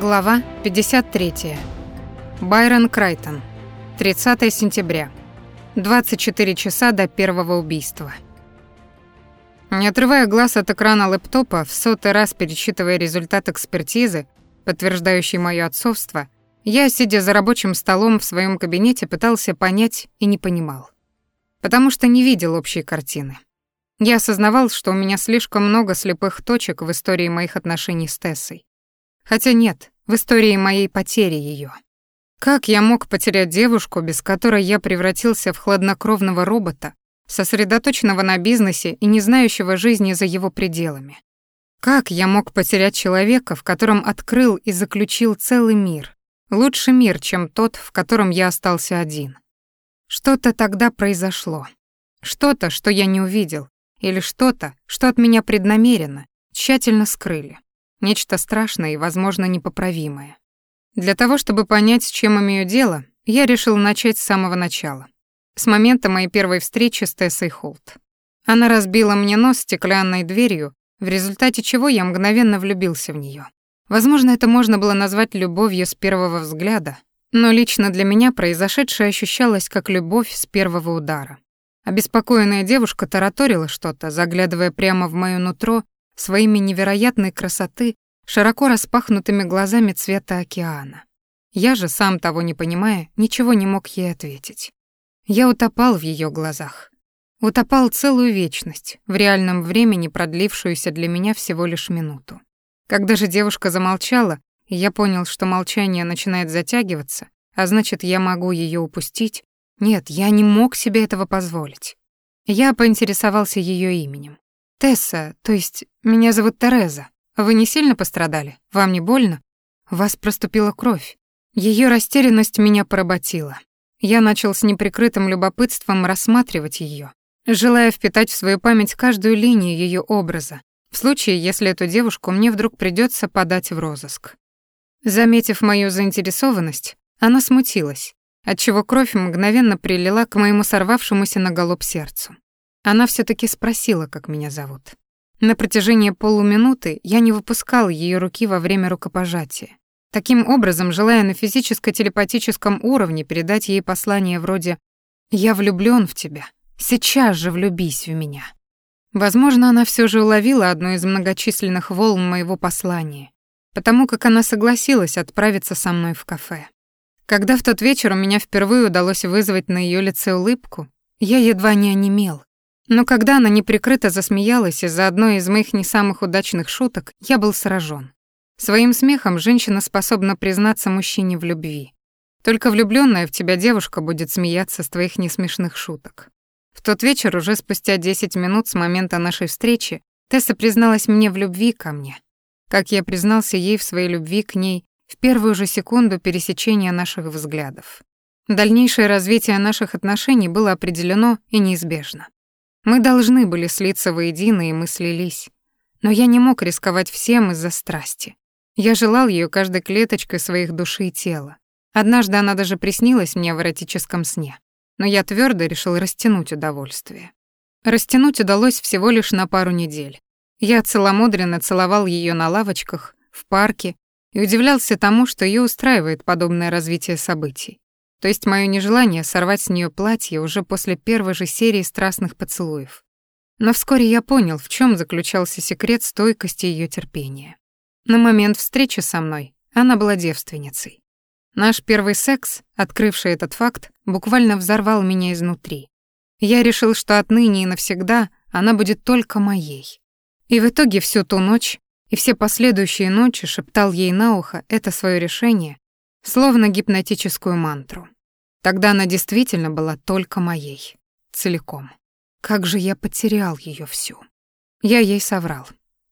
Глава 53. Байрон Крайтон. 30 сентября. 24 часа до первого убийства. Не отрывая глаз от экрана лэптопа, в сотый раз перечитывая результат экспертизы, подтверждающий моё отцовство, я, сидя за рабочим столом в своём кабинете, пытался понять и не понимал. Потому что не видел общей картины. Я осознавал, что у меня слишком много слепых точек в истории моих отношений с Тессой. Хотя нет, в истории моей потери ее. Как я мог потерять девушку, без которой я превратился в хладнокровного робота, сосредоточенного на бизнесе и не знающего жизни за его пределами? Как я мог потерять человека, в котором открыл и заключил целый мир, лучший мир, чем тот, в котором я остался один? Что-то тогда произошло. Что-то, что я не увидел, или что-то, что от меня преднамеренно, тщательно скрыли. Нечто страшное и, возможно, непоправимое. Для того, чтобы понять, с чем имею дело, я решил начать с самого начала. С момента моей первой встречи с Тессой Холт. Она разбила мне нос стеклянной дверью, в результате чего я мгновенно влюбился в нее. Возможно, это можно было назвать любовью с первого взгляда, но лично для меня произошедшее ощущалось как любовь с первого удара. Обеспокоенная девушка тараторила что-то, заглядывая прямо в моё нутро своими невероятной красоты, широко распахнутыми глазами цвета океана. Я же, сам того не понимая, ничего не мог ей ответить. Я утопал в ее глазах. Утопал целую вечность, в реальном времени продлившуюся для меня всего лишь минуту. Когда же девушка замолчала, и я понял, что молчание начинает затягиваться, а значит, я могу ее упустить, нет, я не мог себе этого позволить. Я поинтересовался ее именем. «Тесса, то есть меня зовут Тереза. Вы не сильно пострадали? Вам не больно? Вас проступила кровь». Ее растерянность меня поработила. Я начал с неприкрытым любопытством рассматривать ее, желая впитать в свою память каждую линию ее образа, в случае, если эту девушку мне вдруг придется подать в розыск. Заметив мою заинтересованность, она смутилась, отчего кровь мгновенно прилила к моему сорвавшемуся на голубь сердцу. Она все таки спросила, как меня зовут. На протяжении полуминуты я не выпускал ее руки во время рукопожатия. Таким образом, желая на физическо-телепатическом уровне передать ей послание вроде «Я влюблён в тебя, сейчас же влюбись в меня». Возможно, она все же уловила одну из многочисленных волн моего послания, потому как она согласилась отправиться со мной в кафе. Когда в тот вечер у меня впервые удалось вызвать на ее лице улыбку, я едва не онемел, но когда она неприкрыто засмеялась из-за одной из моих не самых удачных шуток, я был сражен. Своим смехом женщина способна признаться мужчине в любви. Только влюбленная в тебя девушка будет смеяться с твоих несмешных шуток. В тот вечер, уже спустя 10 минут с момента нашей встречи, Тесса призналась мне в любви ко мне. Как я признался ей в своей любви к ней в первую же секунду пересечения наших взглядов. Дальнейшее развитие наших отношений было определено и неизбежно. Мы должны были слиться воедино, и мы слились. Но я не мог рисковать всем из-за страсти. Я желал ее каждой клеточкой своих души и тела. Однажды она даже приснилась мне в эротическом сне. Но я твердо решил растянуть удовольствие. Растянуть удалось всего лишь на пару недель. Я целомудренно целовал ее на лавочках, в парке и удивлялся тому, что ее устраивает подобное развитие событий. То есть моё нежелание сорвать с неё платье уже после первой же серии страстных поцелуев. Но вскоре я понял, в чём заключался секрет стойкости её терпения. На момент встречи со мной она была девственницей. Наш первый секс, открывший этот факт, буквально взорвал меня изнутри. Я решил, что отныне и навсегда она будет только моей. И в итоге всю ту ночь и все последующие ночи шептал ей на ухо это своё решение словно гипнотическую мантру. Тогда она действительно была только моей, целиком. Как же я потерял ее всю. Я ей соврал.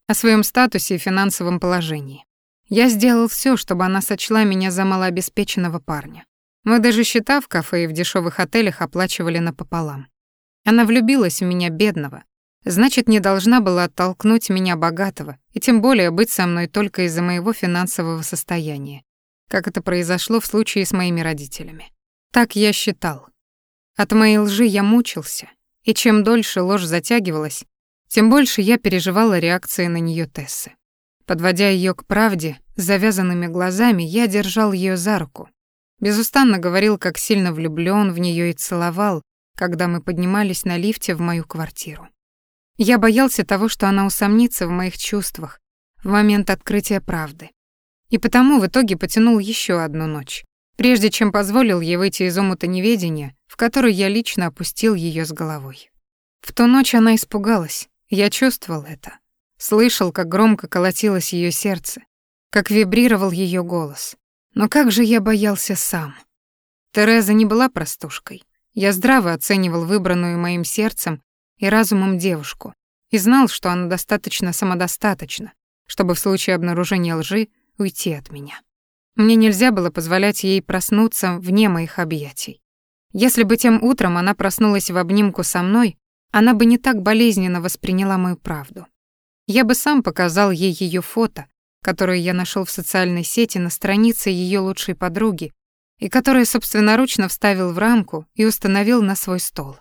О своем статусе и финансовом положении. Я сделал все, чтобы она сочла меня за малообеспеченного парня. Мы даже счета в кафе и в дешевых отелях оплачивали напополам. Она влюбилась в меня бедного, значит, не должна была оттолкнуть меня богатого, и тем более быть со мной только из-за моего финансового состояния, как это произошло в случае с моими родителями. Так я считал. От моей лжи я мучился, и чем дольше ложь затягивалась, тем больше я переживала реакции на нее Тессы. Подводя ее к правде, завязанными глазами я держал ее за руку. Безустанно говорил, как сильно влюблён в неё и целовал, когда мы поднимались на лифте в мою квартиру. Я боялся того, что она усомнится в моих чувствах в момент открытия правды. И потому в итоге потянул ещё одну ночь, прежде чем позволил ей выйти из омута неведения, в который я лично опустил её с головой. В ту ночь она испугалась, я чувствовал это. Слышал, как громко колотилось её сердце, как вибрировал её голос. Но как же я боялся сам. Тереза не была простушкой. Я здраво оценивал выбранную моим сердцем и разумом девушку и знал, что она достаточно самодостаточна, чтобы в случае обнаружения лжи уйти от меня. Мне нельзя было позволять ей проснуться вне моих объятий. Если бы тем утром она проснулась в обнимку со мной, она бы не так болезненно восприняла мою правду. Я бы сам показал ей ее фото, которую я нашел в социальной сети на странице ее лучшей подруги и которую собственноручно вставил в рамку и установил на свой стол.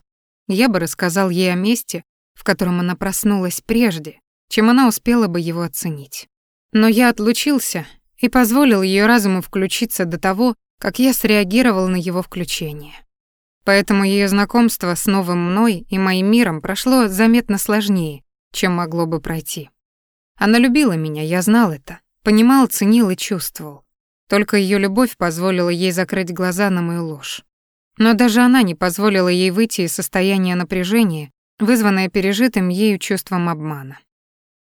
Я бы рассказал ей о месте, в котором она проснулась прежде, чем она успела бы его оценить. Но я отлучился и позволил ее разуму включиться до того, как я среагировал на его включение. Поэтому ее знакомство с новым мной и моим миром прошло заметно сложнее, чем могло бы пройти. Она любила меня, я знал это. Понимал, ценил и чувствовал. Только ее любовь позволила ей закрыть глаза на мою ложь. Но даже она не позволила ей выйти из состояния напряжения, вызванное пережитым ею чувством обмана.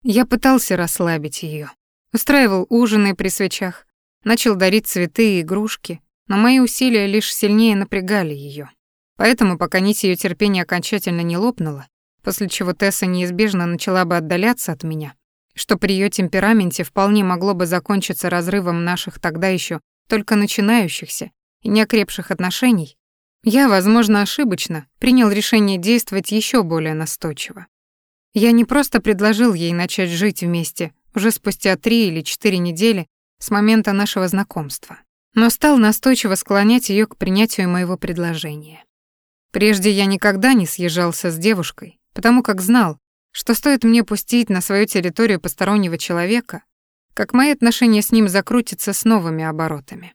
Я пытался расслабить ее, устраивал ужины при свечах, начал дарить цветы и игрушки, но мои усилия лишь сильнее напрягали ее. Поэтому, пока нить ее терпения окончательно не лопнула, после чего Тесса неизбежно начала бы отдаляться от меня, что при ее темпераменте вполне могло бы закончиться разрывом наших тогда еще только начинающихся и неокрепших отношений, я, возможно, ошибочно принял решение действовать еще более настойчиво. Я не просто предложил ей начать жить вместе уже спустя три или четыре недели с момента нашего знакомства, но стал настойчиво склонять ее к принятию моего предложения. Прежде я никогда не съезжался с девушкой, потому как знал, что стоит мне пустить на свою территорию постороннего человека, как мои отношения с ним закрутятся с новыми оборотами.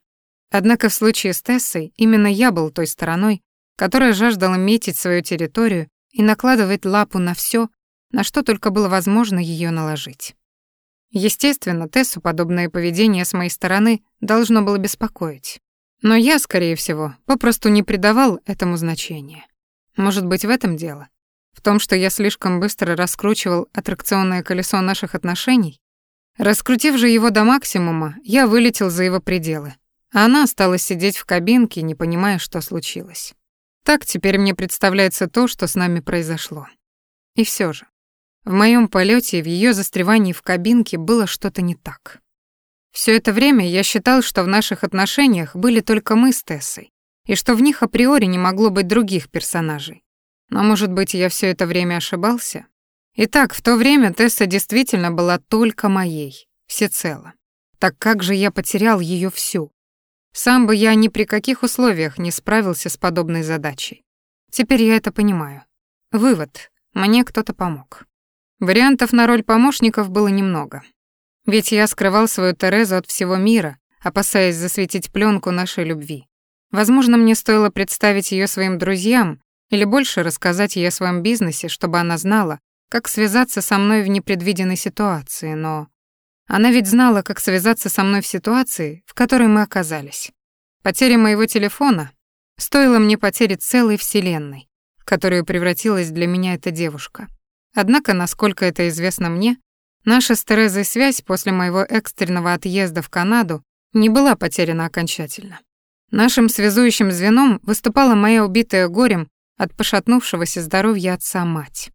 Однако в случае с Тессой именно я был той стороной, которая жаждала метить свою территорию и накладывать лапу на все, на что только было возможно ее наложить. Естественно, Тессу подобное поведение с моей стороны должно было беспокоить. Но я, скорее всего, попросту не придавал этому значения. Может быть, в этом дело? В том, что я слишком быстро раскручивал аттракционное колесо наших отношений? Раскрутив же его до максимума, я вылетел за его пределы. А она осталась сидеть в кабинке, не понимая, что случилось. Так теперь мне представляется то, что с нами произошло. И все же, в моем полете и в ее застревании в кабинке было что-то не так. Все это время я считал, что в наших отношениях были только мы с Тессой, и что в них априори не могло быть других персонажей. Но, может быть, я все это время ошибался? Итак, в то время Тесса действительно была только моей, всецело. Так как же я потерял ее всю? Сам бы я ни при каких условиях не справился с подобной задачей. Теперь я это понимаю. Вывод. Мне кто-то помог. Вариантов на роль помощников было немного. Ведь я скрывал свою Терезу от всего мира, опасаясь засветить пленку нашей любви. Возможно, мне стоило представить ее своим друзьям или больше рассказать ей о своем бизнесе, чтобы она знала, как связаться со мной в непредвиденной ситуации, но... Она ведь знала, как связаться со мной в ситуации, в которой мы оказались. Потеря моего телефона стоила мне потери целой вселенной, в которую превратилась для меня эта девушка. Однако, насколько это известно мне, наша с Терезой связь после моего экстренного отъезда в Канаду не была потеряна окончательно. Нашим связующим звеном выступала моя убитая горем от пошатнувшегося здоровья отца мать.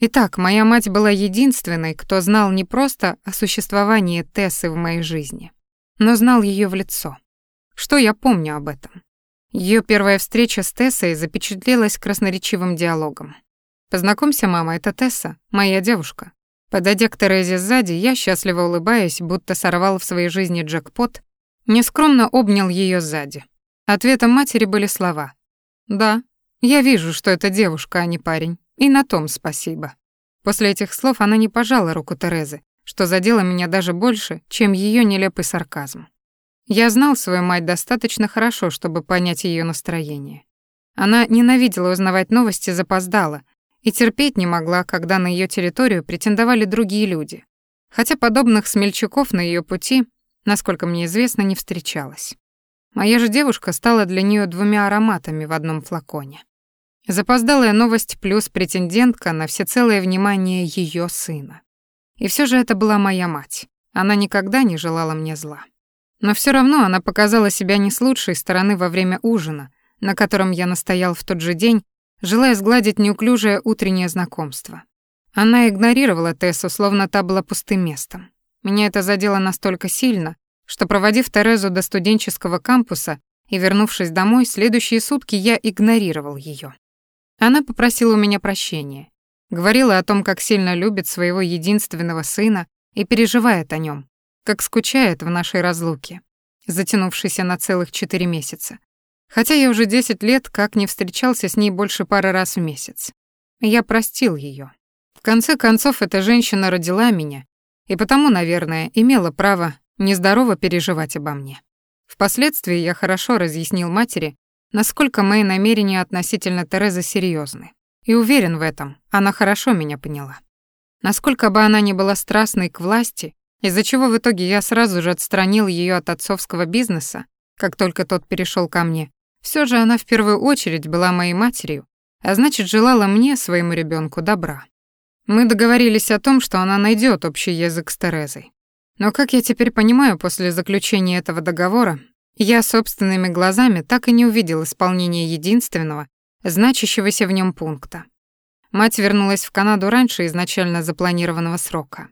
Итак, моя мать была единственной, кто знал не просто о существовании Тессы в моей жизни, но знал ее в лицо. Что я помню об этом? Ее первая встреча с Тессой запечатлелась красноречивым диалогом. «Познакомься, мама, это Тесса, моя девушка». Подойдя к Терезе сзади, я, счастливо улыбаясь, будто сорвал в своей жизни джекпот, нескромно обнял ее сзади. Ответом матери были слова «Да, я вижу, что это девушка, а не парень, и на том спасибо. После этих слов она не пожала руку Терезы, что задело меня даже больше, чем ее нелепый сарказм. Я знал свою мать достаточно хорошо, чтобы понять ее настроение. Она ненавидела узнавать новости запоздала и терпеть не могла, когда на ее территорию претендовали другие люди. Хотя подобных смельчаков на ее пути, насколько мне известно, не встречалось. Моя же девушка стала для нее двумя ароматами в одном флаконе. Запоздалая новость плюс претендентка на всецелое внимание ее сына. И все же это была моя мать. Она никогда не желала мне зла. Но все равно она показала себя не с лучшей стороны во время ужина, на котором я настоял в тот же день, желая сгладить неуклюжее утреннее знакомство. Она игнорировала Тессу, словно та была пустым местом. Меня это задело настолько сильно, что, проводив Терезу до студенческого кампуса и вернувшись домой, следующие сутки я игнорировал ее. Она попросила у меня прощения, говорила о том, как сильно любит своего единственного сына и переживает о нем, как скучает в нашей разлуке, затянувшейся на целых четыре месяца. Хотя я уже десять лет как не встречался с ней больше пары раз в месяц. Я простил ее. В конце концов, эта женщина родила меня, и потому, наверное, имела право нездорово переживать обо мне. Впоследствии я хорошо разъяснил матери, насколько мои намерения относительно Терезы серьезны. И уверен в этом, она хорошо меня поняла. Насколько бы она ни была страстной к власти, из-за чего в итоге я сразу же отстранил ее от отцовского бизнеса, как только тот перешел ко мне, все же она в первую очередь была моей матерью, а значит, желала мне, своему ребенку, добра. Мы договорились о том, что она найдет общий язык с Терезой. Но, как я теперь понимаю, после заключения этого договора, я собственными глазами так и не увидел исполнения единственного, значащегося в нем пункта. Мать вернулась в Канаду раньше изначально запланированного срока.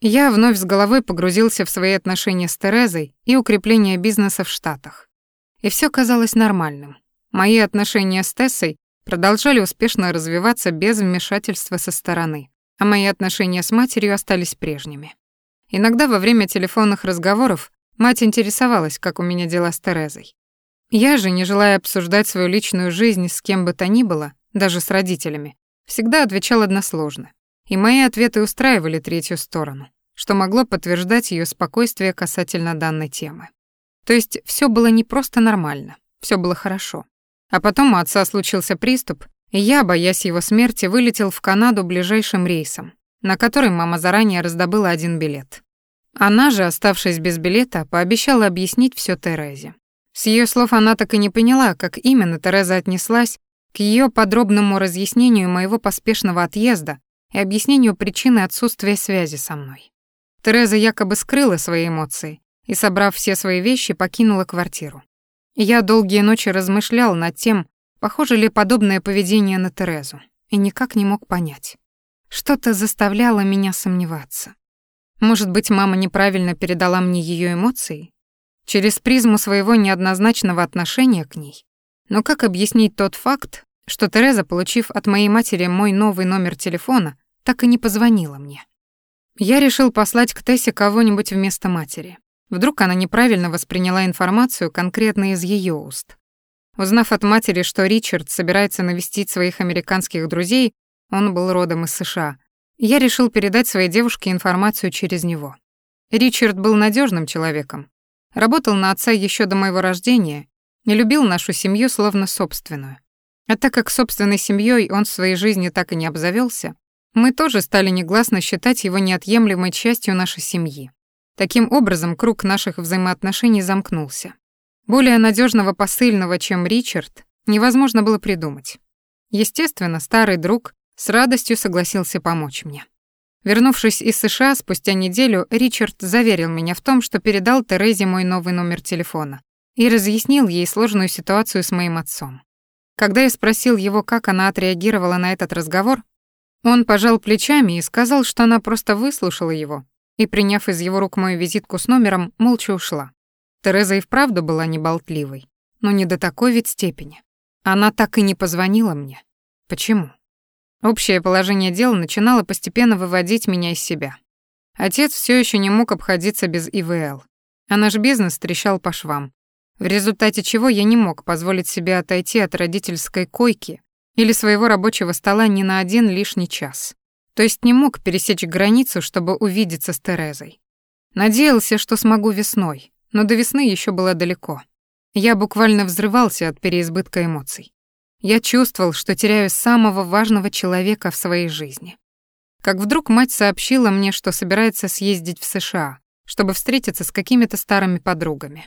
Я вновь с головой погрузился в свои отношения с Терезой и укрепление бизнеса в Штатах. И все казалось нормальным. Мои отношения с Тессой продолжали успешно развиваться без вмешательства со стороны, а мои отношения с матерью остались прежними. Иногда во время телефонных разговоров мать интересовалась, как у меня дела с Терезой. Я же, не желая обсуждать свою личную жизнь с кем бы то ни было, даже с родителями, всегда отвечал односложно и мои ответы устраивали третью сторону, что могло подтверждать ее спокойствие касательно данной темы. То есть все было не просто нормально, все было хорошо. А потом у отца случился приступ, и я, боясь его смерти, вылетел в Канаду ближайшим рейсом, на который мама заранее раздобыла один билет. Она же, оставшись без билета, пообещала объяснить все Терезе. С ее слов она так и не поняла, как именно Тереза отнеслась к ее подробному разъяснению моего поспешного отъезда и объяснению причины отсутствия связи со мной. Тереза якобы скрыла свои эмоции и, собрав все свои вещи, покинула квартиру. Я долгие ночи размышлял над тем, похоже ли подобное поведение на Терезу, и никак не мог понять. Что-то заставляло меня сомневаться. Может быть, мама неправильно передала мне ее эмоции? Через призму своего неоднозначного отношения к ней? Но как объяснить тот факт, что Тереза, получив от моей матери мой новый номер телефона, так и не позвонила мне. Я решил послать к Тессе кого-нибудь вместо матери. Вдруг она неправильно восприняла информацию конкретно из ее уст. Узнав от матери, что Ричард собирается навестить своих американских друзей, он был родом из США, я решил передать своей девушке информацию через него. Ричард был надежным человеком, работал на отца еще до моего рождения и любил нашу семью словно собственную. А так как собственной семьей он в своей жизни так и не обзавелся, мы тоже стали негласно считать его неотъемлемой частью нашей семьи. Таким образом, круг наших взаимоотношений замкнулся. Более надежного посыльного, чем Ричард, невозможно было придумать. Естественно, старый друг с радостью согласился помочь мне. Вернувшись из США спустя неделю, Ричард заверил меня в том, что передал Терезе мой новый номер телефона и разъяснил ей сложную ситуацию с моим отцом. Когда я спросил его, как она отреагировала на этот разговор, он пожал плечами и сказал, что она просто выслушала его и, приняв из его рук мою визитку с номером, молча ушла. Тереза и вправду была неболтливой, но не до такой ведь степени. Она так и не позвонила мне. Почему? Общее положение дел начинало постепенно выводить меня из себя. Отец все еще не мог обходиться без ИВЛ, а наш бизнес трещал по швам, в результате чего я не мог позволить себе отойти от родительской койки или своего рабочего стола ни на один лишний час. То есть не мог пересечь границу, чтобы увидеться с Терезой. Надеялся, что смогу весной, но до весны еще было далеко. Я буквально взрывался от переизбытка эмоций. Я чувствовал, что теряю самого важного человека в своей жизни. Как вдруг мать сообщила мне, что собирается съездить в США, чтобы встретиться с какими-то старыми подругами.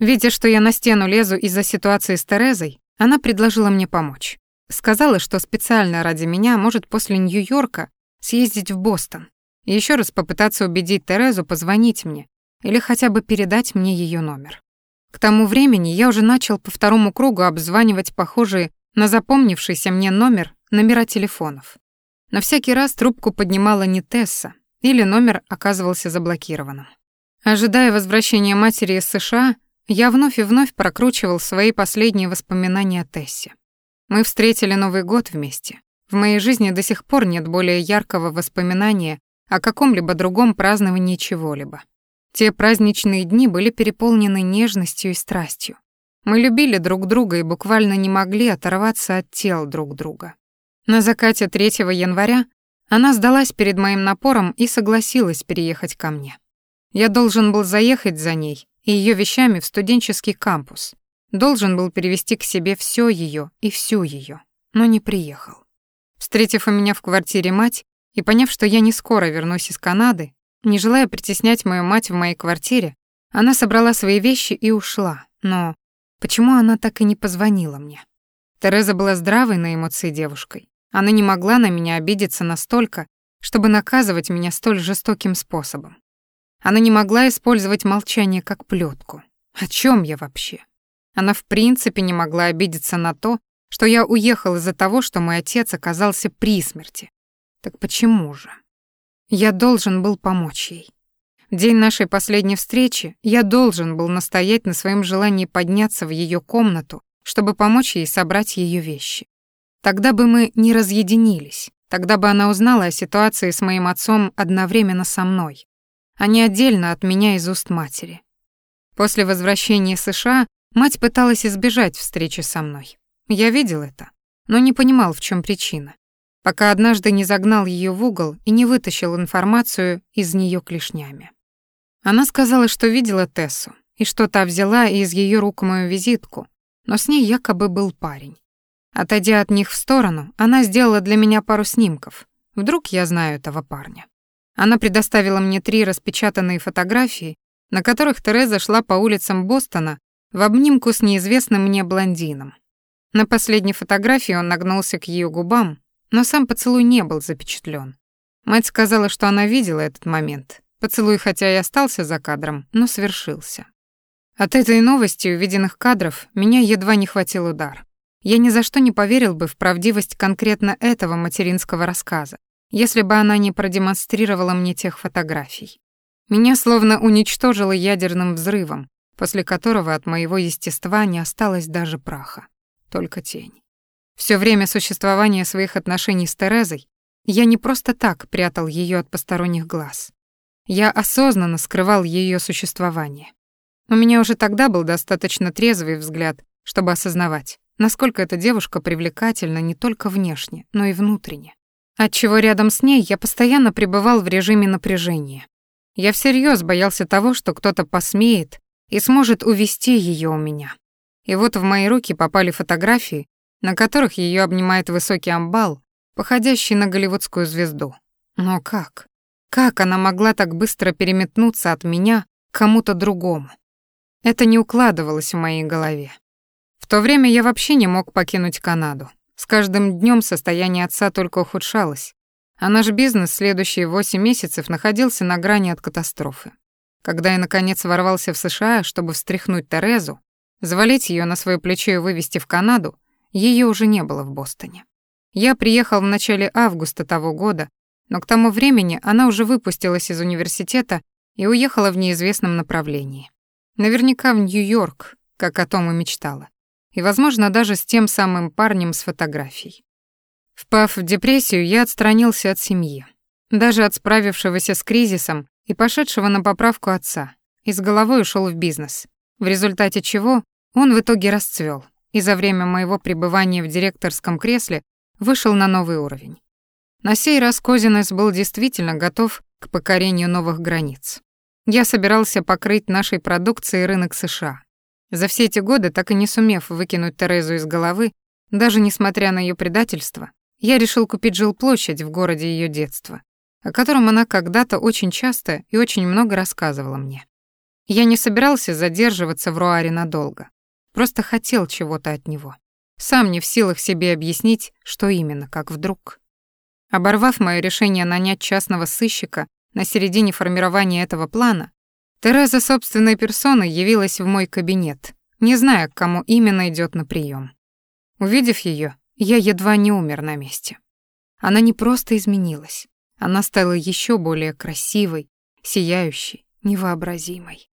Видя, что я на стену лезу из-за ситуации с Терезой, она предложила мне помочь. Сказала, что специально ради меня может после Нью-Йорка съездить в Бостон и еще раз попытаться убедить Терезу позвонить мне или хотя бы передать мне ее номер. К тому времени я уже начал по второму кругу обзванивать похожие на запомнившийся мне номер номера телефонов. На всякий раз трубку поднимала не Тесса, или номер оказывался заблокированным. Ожидая возвращения матери из США, я вновь и вновь прокручивал свои последние воспоминания о Тессе. Мы встретили Новый год вместе. В моей жизни до сих пор нет более яркого воспоминания о каком-либо другом праздновании чего-либо. Те праздничные дни были переполнены нежностью и страстью. Мы любили друг друга и буквально не могли оторваться от тел друг друга. На закате 3 января она сдалась перед моим напором и согласилась переехать ко мне. Я должен был заехать за ней и ее вещами в студенческий кампус. Должен был перевести к себе все ее и всю ее, но не приехал. Встретив у меня в квартире мать и поняв, что я не скоро вернусь из Канады, не желая притеснять мою мать в моей квартире, она собрала свои вещи и ушла. Но почему она так и не позвонила мне? Тереза была здравой на эмоции девушкой. Она не могла на меня обидеться настолько, чтобы наказывать меня столь жестоким способом. Она не могла использовать молчание как плетку. О чем я вообще? Она в принципе не могла обидеться на то, что я уехал из-за того, что мой отец оказался при смерти. Так почему же? Я должен был помочь ей. В день нашей последней встречи я должен был настоять на своем желании подняться в ее комнату, чтобы помочь ей собрать ее вещи. Тогда бы мы не разъединились, тогда бы она узнала о ситуации с моим отцом одновременно со мной, а не отдельно от меня из уст матери. После возвращения США мать пыталась избежать встречи со мной. Я видел это, но не понимал, в чем причина пока однажды не загнал ее в угол и не вытащил информацию из нее клешнями. Она сказала, что видела Тессу, и что та взяла из ее рук мою визитку, но с ней якобы был парень. Отойдя от них в сторону, она сделала для меня пару снимков. Вдруг я знаю этого парня. Она предоставила мне три распечатанные фотографии, на которых Тереза шла по улицам Бостона в обнимку с неизвестным мне блондином. На последней фотографии он нагнулся к ее губам, но сам поцелуй не был запечатлен. Мать сказала, что она видела этот момент. Поцелуй хотя и остался за кадром, но свершился. От этой новости увиденных кадров меня едва не хватил удар. Я ни за что не поверил бы в правдивость конкретно этого материнского рассказа, если бы она не продемонстрировала мне тех фотографий. Меня словно уничтожило ядерным взрывом, после которого от моего естества не осталось даже праха, только тень. Все время существования своих отношений с Терезой я не просто так прятал ее от посторонних глаз. Я осознанно скрывал ее существование. У меня уже тогда был достаточно трезвый взгляд, чтобы осознавать, насколько эта девушка привлекательна не только внешне, но и внутренне. Отчего рядом с ней я постоянно пребывал в режиме напряжения. Я всерьез боялся того, что кто-то посмеет и сможет увести ее у меня. И вот в мои руки попали фотографии, на которых ее обнимает высокий амбал, походящий на голливудскую звезду. Но как? Как она могла так быстро переметнуться от меня к кому-то другому? Это не укладывалось в моей голове. В то время я вообще не мог покинуть Канаду. С каждым днем состояние отца только ухудшалось, а наш бизнес следующие восемь месяцев находился на грани от катастрофы. Когда я, наконец, ворвался в США, чтобы встряхнуть Терезу, завалить ее на свое плечо и вывести в Канаду, ее уже не было в Бостоне. Я приехал в начале августа того года, но к тому времени она уже выпустилась из университета и уехала в неизвестном направлении. Наверняка в Нью-Йорк, как о том и мечтала. И, возможно, даже с тем самым парнем с фотографией. Впав в депрессию, я отстранился от семьи. Даже от справившегося с кризисом и пошедшего на поправку отца. И с головой ушел в бизнес. В результате чего он в итоге расцвел, и за время моего пребывания в директорском кресле вышел на новый уровень. На сей раз Козинес был действительно готов к покорению новых границ. Я собирался покрыть нашей продукцией рынок США. За все эти годы, так и не сумев выкинуть Терезу из головы, даже несмотря на ее предательство, я решил купить жилплощадь в городе ее детства, о котором она когда-то очень часто и очень много рассказывала мне. Я не собирался задерживаться в Руаре надолго, просто хотел чего-то от него. Сам не в силах себе объяснить, что именно, как вдруг. Оборвав мое решение нанять частного сыщика на середине формирования этого плана, Тереза собственной персоной явилась в мой кабинет, не зная, к кому именно идет на прием. Увидев ее, я едва не умер на месте. Она не просто изменилась, она стала еще более красивой, сияющей, невообразимой.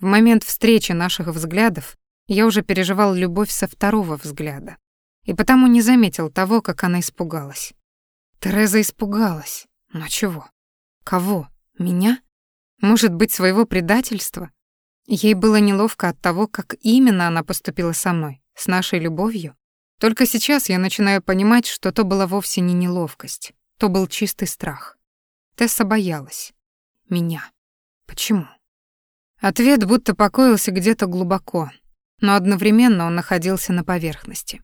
В момент встречи наших взглядов я уже переживал любовь со второго взгляда и потому не заметил того, как она испугалась. Тереза испугалась. Но чего? Кого? Меня? Может быть, своего предательства? Ей было неловко от того, как именно она поступила со мной, с нашей любовью. Только сейчас я начинаю понимать, что то была вовсе не неловкость, то был чистый страх. Тесса боялась. Меня. Почему? Ответ будто покоился где-то глубоко, но одновременно он находился на поверхности.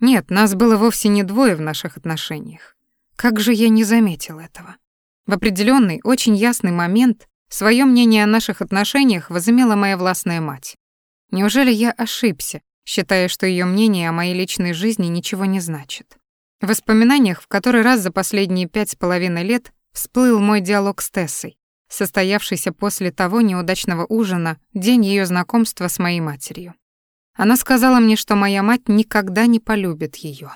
Нет, нас было вовсе не двое в наших отношениях. Как же я не заметил этого? В определенный, очень ясный момент свое мнение о наших отношениях возымела моя властная мать. Неужели я ошибся, считая, что ее мнение о моей личной жизни ничего не значит? В воспоминаниях в который раз за последние пять с половиной лет всплыл мой диалог с Тессой, состоявшийся после того неудачного ужина, день ее знакомства с моей матерью. Она сказала мне, что моя мать никогда не полюбит ее.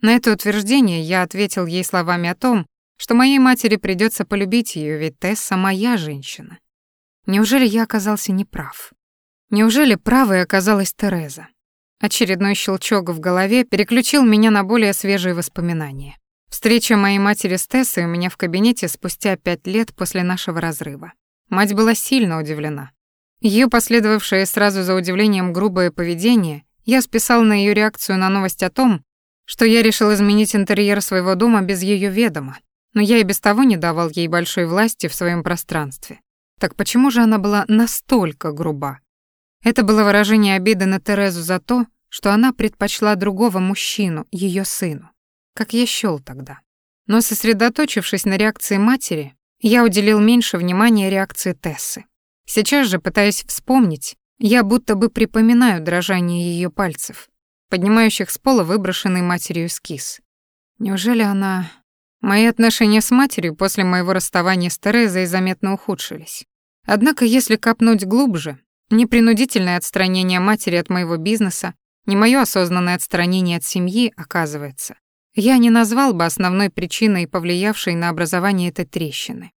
На это утверждение я ответил ей словами о том, что моей матери придется полюбить ее, ведь Тесса моя женщина. Неужели я оказался неправ? Неужели правой оказалась Тереза? Очередной щелчок в голове переключил меня на более свежие воспоминания. Встреча моей матери с Тессой у меня в кабинете спустя пять лет после нашего разрыва. Мать была сильно удивлена. Ее последовавшее сразу за удивлением грубое поведение я списал на ее реакцию на новость о том, что я решил изменить интерьер своего дома без ее ведома, но я и без того не давал ей большой власти в своем пространстве. Так почему же она была настолько груба? Это было выражение обиды на Терезу за то, что она предпочла другого мужчину, ее сыну. Как я счёл тогда. Но сосредоточившись на реакции матери, я уделил меньше внимания реакции Тессы. Сейчас же, пытаясь вспомнить, я будто бы припоминаю дрожание ее пальцев, поднимающих с пола выброшенный матерью эскиз. Неужели она... Мои отношения с матерью после моего расставания с Терезой заметно ухудшились. Однако, если копнуть глубже, ни принудительное отстранение матери от моего бизнеса, ни моё осознанное отстранение от семьи, оказывается, я не назвал бы основной причиной, повлиявшей на образование этой трещины.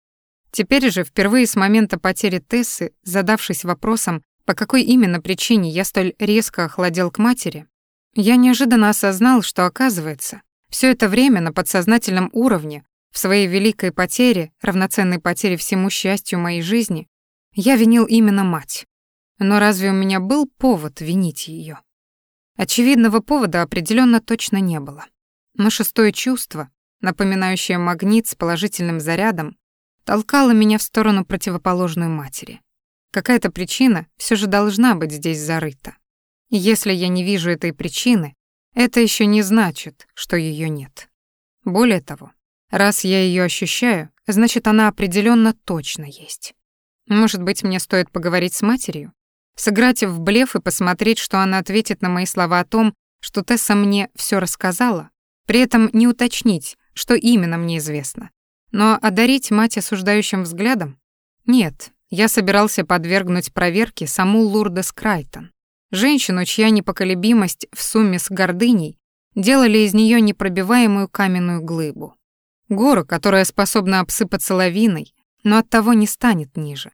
Теперь же, впервые с момента потери Тессы, задавшись вопросом, по какой именно причине я столь резко охладел к матери, я неожиданно осознал, что, оказывается, все это время на подсознательном уровне, в своей великой потере, равноценной потере всему счастью моей жизни, я винил именно мать. Но разве у меня был повод винить ее? Очевидного повода определенно точно не было. Но шестое чувство, напоминающее магнит с положительным зарядом, толкало меня в сторону противоположной матери. Какая-то причина все же должна быть здесь зарыта. Если я не вижу этой причины, это еще не значит, что ее нет. Более того, раз я ее ощущаю, значит, она определенно точно есть. Может быть, мне стоит поговорить с матерью? Сыграть в блеф и посмотреть, что она ответит на мои слова о том, что Тесса мне все рассказала, при этом не уточнить, что именно мне известно. Но одарить мать осуждающим взглядом? Нет, я собирался подвергнуть проверке саму Лурдес Крайтон. Женщину, чья непоколебимость в сумме с гордыней делали из нее непробиваемую каменную глыбу. Гору, которая способна обсыпаться лавиной, но оттого не станет ниже.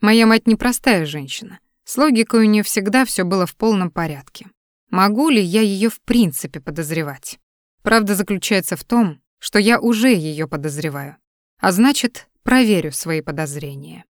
Моя мать непростая женщина. С логикой у нее всегда все было в полном порядке. Могу ли я ее в принципе подозревать? Правда заключается в том, что я уже ее подозреваю. А значит, проверю свои подозрения.